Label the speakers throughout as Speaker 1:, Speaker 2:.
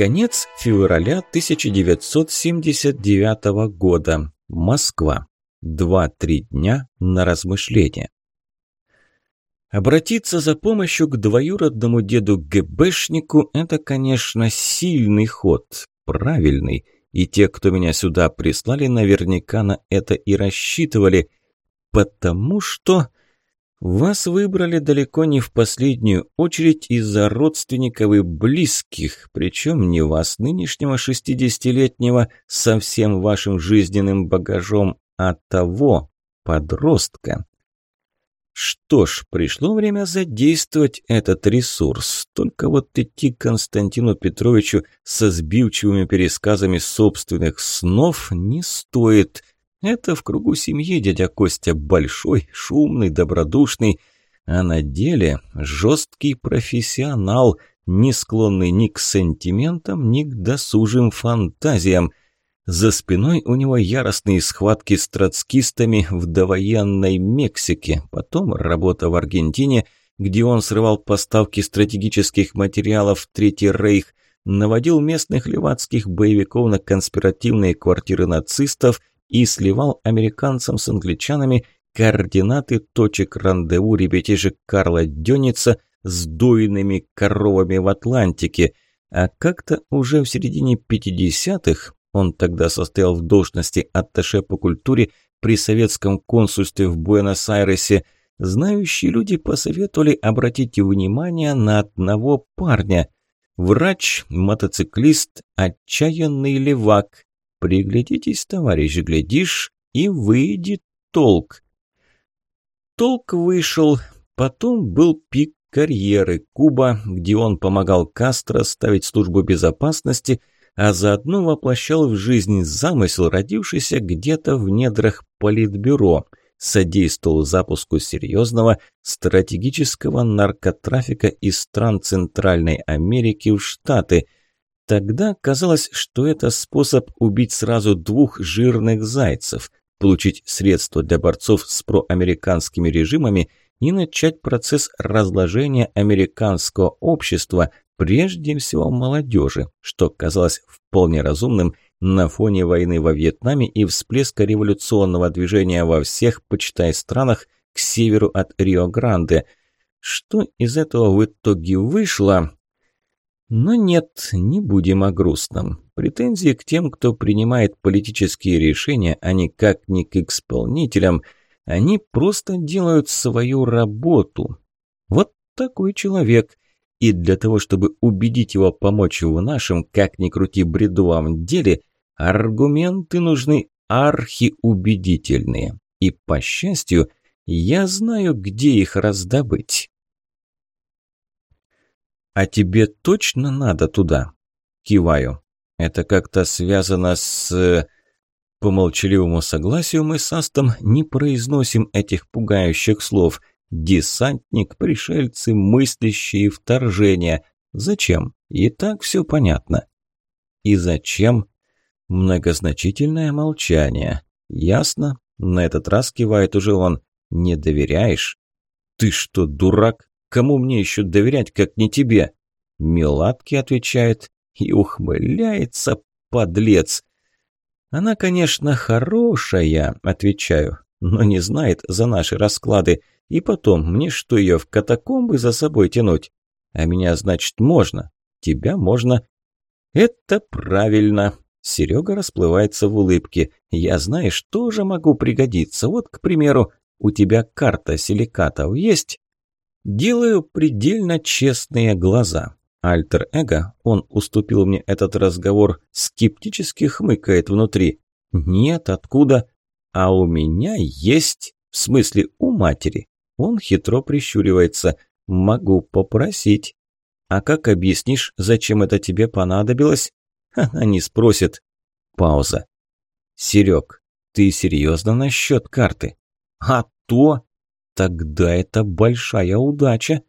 Speaker 1: Конец февраля 1979 года. Москва. Два-три дня на размышление. Обратиться за помощью к двоюродному деду ГБшнику – это, конечно, сильный ход, правильный. И те, кто меня сюда прислали, наверняка на это и рассчитывали. Потому что вас выбрали далеко не в последнюю очередь из-за родственников и близких, причем не вас, нынешнего шестидесятилетнего, со всем вашим жизненным багажом, а того, подростка. Что ж, пришло время задействовать этот ресурс. Только вот идти к Константину Петровичу со сбивчивыми пересказами собственных снов не стоит – это в кругу семьи дядя Костя большой, шумный, добродушный, а на деле жесткий профессионал, не склонный ни к сантиментам, ни к досужим фантазиям. За спиной у него яростные схватки с троцкистами в довоенной Мексике, потом работа в Аргентине, где он срывал поставки стратегических материалов в Третий Рейх, наводил местных левацких боевиков на конспиративные квартиры нацистов и сливал американцам с англичанами координаты точек рандеву ребятишек Карла Дёница с дойными коровами в Атлантике, а как-то уже в середине 50-х он тогда состоял в должности атташе по культуре при советском консульстве в Буэнос-Айресе, знающие люди посоветовали обратить внимание на одного парня. Врач, мотоциклист, отчаянный левак, Приглядитесь, товарищ, глядишь, и выйдет толк. Толк вышел, потом был пик карьеры Куба, где он помогал Кастро ставить службу безопасности, а заодно воплощал в жизнь замысел, родившийся где-то в недрах Политбюро, содействовал запуску серьезного стратегического наркотрафика из стран Центральной Америки в Штаты – Тогда казалось, что это способ убить сразу двух жирных зайцев, получить средства для борцов с проамериканскими режимами и начать процесс разложения американского общества, прежде всего молодежи, что казалось вполне разумным на фоне войны во Вьетнаме и всплеска революционного движения во всех, почитай, странах к северу от Рио-Гранде. Что из этого в итоге вышло, но нет, не будем о грустном. Претензии к тем, кто принимает политические решения, а никак не к исполнителям. Они просто делают свою работу. Вот такой человек. И для того, чтобы убедить его помочь в нашем, как ни крути, бредовом деле, аргументы нужны архиубедительные. И, по счастью, я знаю, где их раздобыть. «А тебе точно надо туда?» Киваю. «Это как-то связано с...» По молчаливому согласию мы с Астом не произносим этих пугающих слов. Десантник, пришельцы, мыслящие вторжения. Зачем? И так все понятно. И зачем? Многозначительное молчание. Ясно? На этот раз кивает уже он. Не доверяешь? Ты что, дурак? Кому мне еще доверять, как не тебе?» Меладки отвечает и ухмыляется, подлец. «Она, конечно, хорошая», – отвечаю, «но не знает за наши расклады. И потом, мне что, ее в катакомбы за собой тянуть? А меня, значит, можно. Тебя можно». «Это правильно», – Серега расплывается в улыбке. «Я, знаешь, тоже могу пригодиться. Вот, к примеру, у тебя карта силикатов есть?» Делаю предельно честные глаза. Альтер-эго, он уступил мне этот разговор, скептически хмыкает внутри. Нет, откуда? А у меня есть, в смысле у матери. Он хитро прищуривается. Могу попросить. А как объяснишь, зачем это тебе понадобилось? Она не спросит. Пауза. Серег, ты серьезно насчет карты? А то Тогда это большая удача.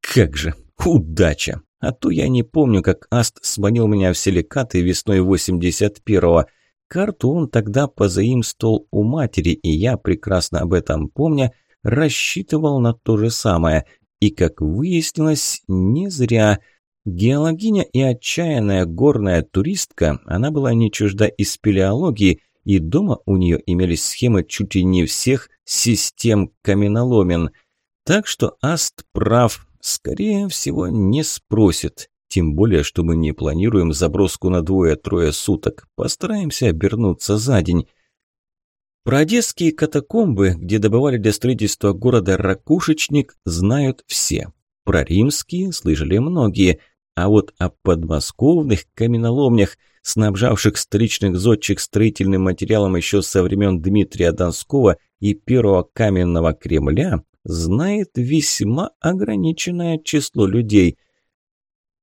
Speaker 1: Как же, удача! А то я не помню, как Аст сманил меня в силикаты весной 81-го. Карту он тогда позаимствовал у матери, и я, прекрасно об этом помня, рассчитывал на то же самое. И, как выяснилось, не зря. Геологиня и отчаянная горная туристка, она была не чужда и спелеологии, и дома у нее имелись схемы чуть ли не всех систем каменоломен. Так что Аст прав, скорее всего, не спросит. Тем более, что мы не планируем заброску на двое-трое суток. Постараемся обернуться за день. Про одесские катакомбы, где добывали для строительства города Ракушечник, знают все. Про римские слышали многие. А вот о подмосковных каменоломнях, снабжавших столичных зодчих строительным материалом еще со времен Дмитрия Донского и первого каменного Кремля, знает весьма ограниченное число людей.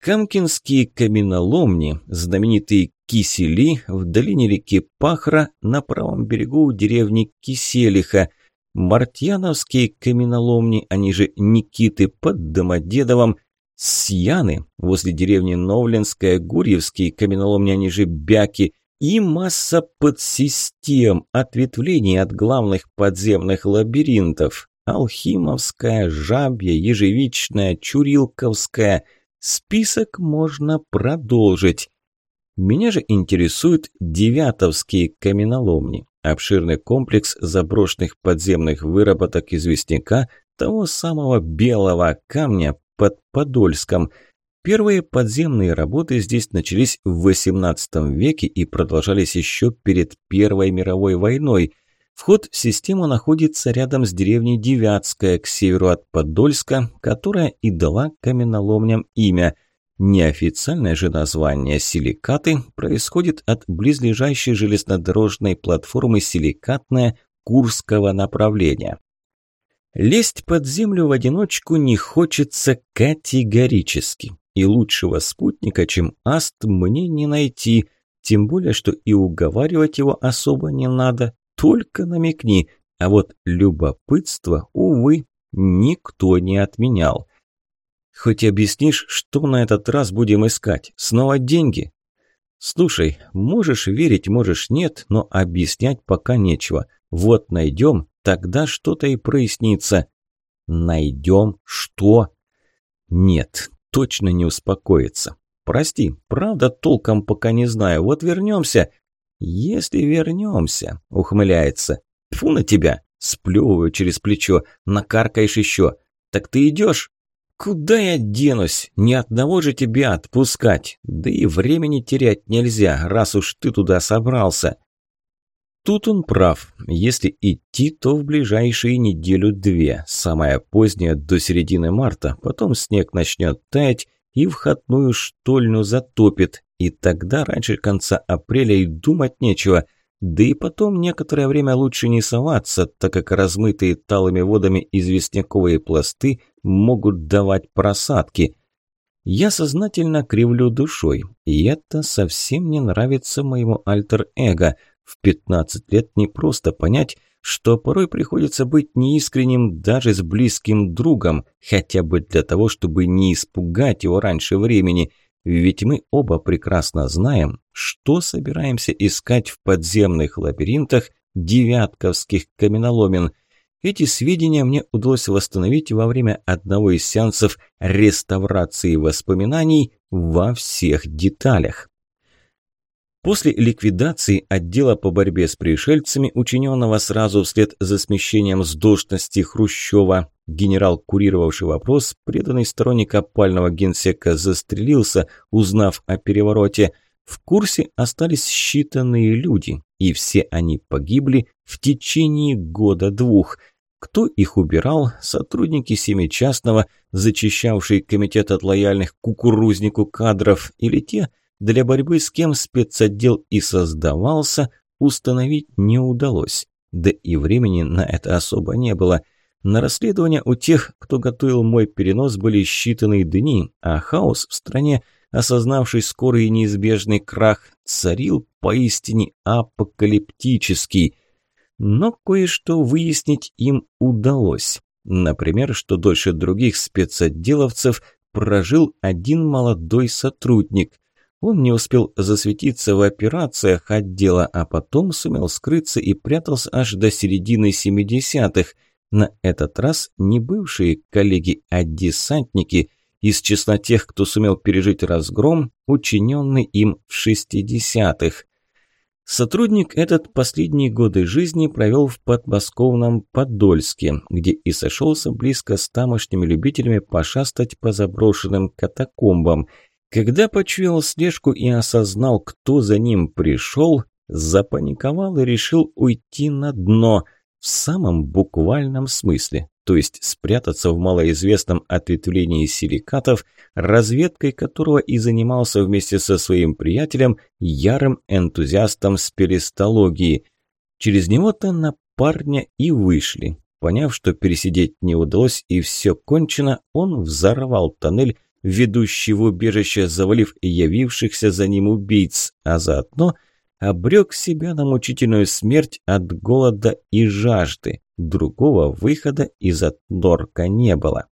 Speaker 1: Камкинские каменоломни, знаменитые кисели в долине реки Пахра на правом берегу у деревни Киселиха, Мартьяновские каменоломни, они же Никиты под Домодедовом, Сьяны, возле деревни Новленская, Гурьевские каменоломни, они же Бяки, и масса подсистем, ответвлений от главных подземных лабиринтов. Алхимовская, Жабья, Ежевичная, Чурилковская. Список можно продолжить. Меня же интересуют девятовские каменоломни. Обширный комплекс заброшенных подземных выработок известняка того самого белого камня под Подольском. Первые подземные работы здесь начались в XVIII веке и продолжались еще перед Первой мировой войной. Вход в систему находится рядом с деревней Девятская, к северу от Подольска, которая и дала каменоломням имя. Неофициальное же название «силикаты» происходит от близлежащей железнодорожной платформы «Силикатная» Курского направления. Лезть под землю в одиночку не хочется категорически. И лучшего спутника, чем Аст, мне не найти. Тем более, что и уговаривать его особо не надо. Только намекни. А вот любопытство, увы, никто не отменял. Хоть объяснишь, что на этот раз будем искать? Снова деньги? Слушай, можешь верить, можешь нет, но объяснять пока нечего. Вот найдем, Тогда что-то и прояснится. Найдем что? Нет, точно не успокоится. Прости, правда толком пока не знаю. Вот вернемся. Если вернемся, ухмыляется. Фу на тебя, сплевываю через плечо. Накаркаешь еще. Так ты идешь? Куда я денусь? Ни одного же тебя отпускать. Да и времени терять нельзя, раз уж ты туда собрался. Тут он прав. Если идти, то в ближайшие неделю-две, самое позднее до середины марта, потом снег начнет таять и входную штольню затопит, и тогда раньше конца апреля и думать нечего. Да и потом некоторое время лучше не соваться, так как размытые талыми водами известняковые пласты могут давать просадки. Я сознательно кривлю душой, и это совсем не нравится моему альтер-эго – в 15 лет не просто понять, что порой приходится быть неискренним даже с близким другом, хотя бы для того, чтобы не испугать его раньше времени. Ведь мы оба прекрасно знаем, что собираемся искать в подземных лабиринтах девятковских каменоломен. Эти сведения мне удалось восстановить во время одного из сеансов реставрации воспоминаний во всех деталях. После ликвидации отдела по борьбе с пришельцами, учиненного сразу вслед за смещением с должности Хрущева, генерал, курировавший вопрос, преданный сторонник опального генсека, застрелился, узнав о перевороте. В курсе остались считанные люди, и все они погибли в течение года-двух. Кто их убирал? Сотрудники семичастного, зачищавшие комитет от лояльных кукурузнику кадров, или те – для борьбы с кем спецотдел и создавался, установить не удалось. Да и времени на это особо не было. На расследование у тех, кто готовил мой перенос, были считанные дни, а хаос в стране, осознавший скорый и неизбежный крах, царил поистине апокалиптический. Но кое-что выяснить им удалось. Например, что дольше других спецотделовцев прожил один молодой сотрудник. Он не успел засветиться в операциях отдела, а потом сумел скрыться и прятался аж до середины 70-х. На этот раз не бывшие коллеги, а десантники. из числа тех, кто сумел пережить разгром, учиненный им в 60-х. Сотрудник этот последние годы жизни провел в подмосковном Подольске, где и сошелся близко с тамошними любителями пошастать по заброшенным катакомбам. Когда почуял слежку и осознал, кто за ним пришел, запаниковал и решил уйти на дно, в самом буквальном смысле то есть спрятаться в малоизвестном ответвлении силикатов, разведкой которого и занимался вместе со своим приятелем, ярым энтузиастом спелестологии. Через него-то на парня и вышли. Поняв, что пересидеть не удалось и все кончено, он взорвал тоннель, ведущий в убежище, завалив явившихся за ним убийц, а заодно обрек себя на мучительную смерть от голода и жажды. Другого выхода из отнорка не было.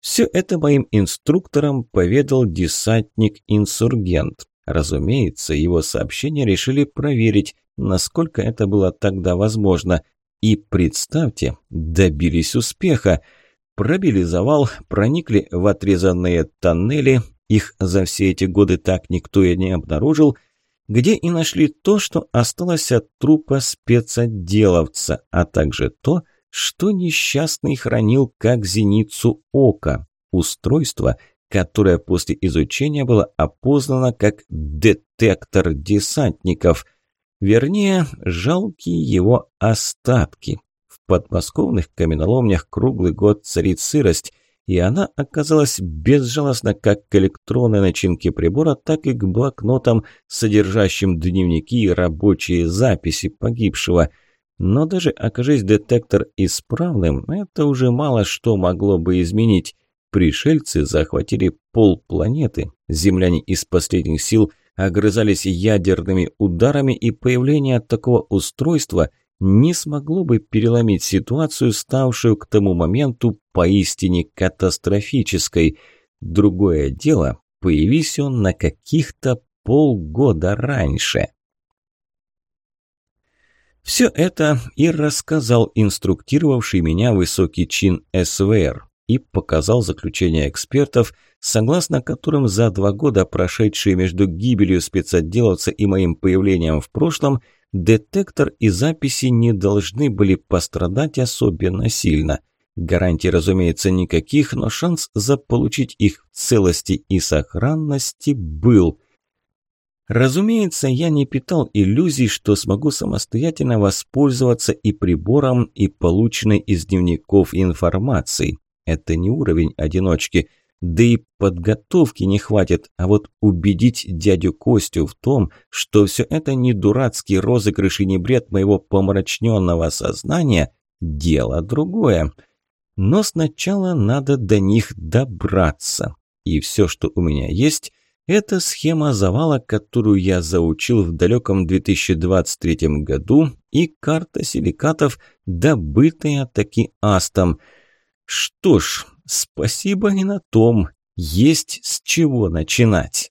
Speaker 1: Все это моим инструкторам поведал десантник-инсургент. Разумеется, его сообщение решили проверить, насколько это было тогда возможно. И представьте, добились успеха. Пробили завал, проникли в отрезанные тоннели, их за все эти годы так никто и не обнаружил – где и нашли то, что осталось от трупа спецотделовца, а также то, что несчастный хранил как зеницу ока, устройство, которое после изучения было опознано как детектор десантников, вернее, жалкие его остатки. Подмосковных каменоломнях круглый год царит сырость – и она оказалась безжалостна как к электронной начинке прибора, так и к блокнотам, содержащим дневники и рабочие записи погибшего. Но даже окажись детектор исправным, это уже мало что могло бы изменить. Пришельцы захватили полпланеты, земляне из последних сил огрызались ядерными ударами, и появление такого устройства – не смогло бы переломить ситуацию, ставшую к тому моменту поистине катастрофической. Другое дело, появись он на каких-то полгода раньше. Все это и рассказал инструктировавший меня высокий чин СВР и показал заключение экспертов, согласно которым за два года, прошедшие между гибелью спецотделовца и моим появлением в прошлом, детектор и записи не должны были пострадать особенно сильно. Гарантий, разумеется, никаких, но шанс заполучить их в целости и сохранности был. Разумеется, я не питал иллюзий, что смогу самостоятельно воспользоваться и прибором, и полученной из дневников информацией. Это не уровень одиночки – да и подготовки не хватит, а вот убедить дядю Костю в том, что все это не дурацкий розыгрыш и не бред моего помрачненного сознания – дело другое. Но сначала надо до них добраться. И все, что у меня есть – это схема завала, которую я заучил в далеком 2023 году, и карта силикатов, добытая таки астом. Что ж, Спасибо не на том. Есть с чего начинать.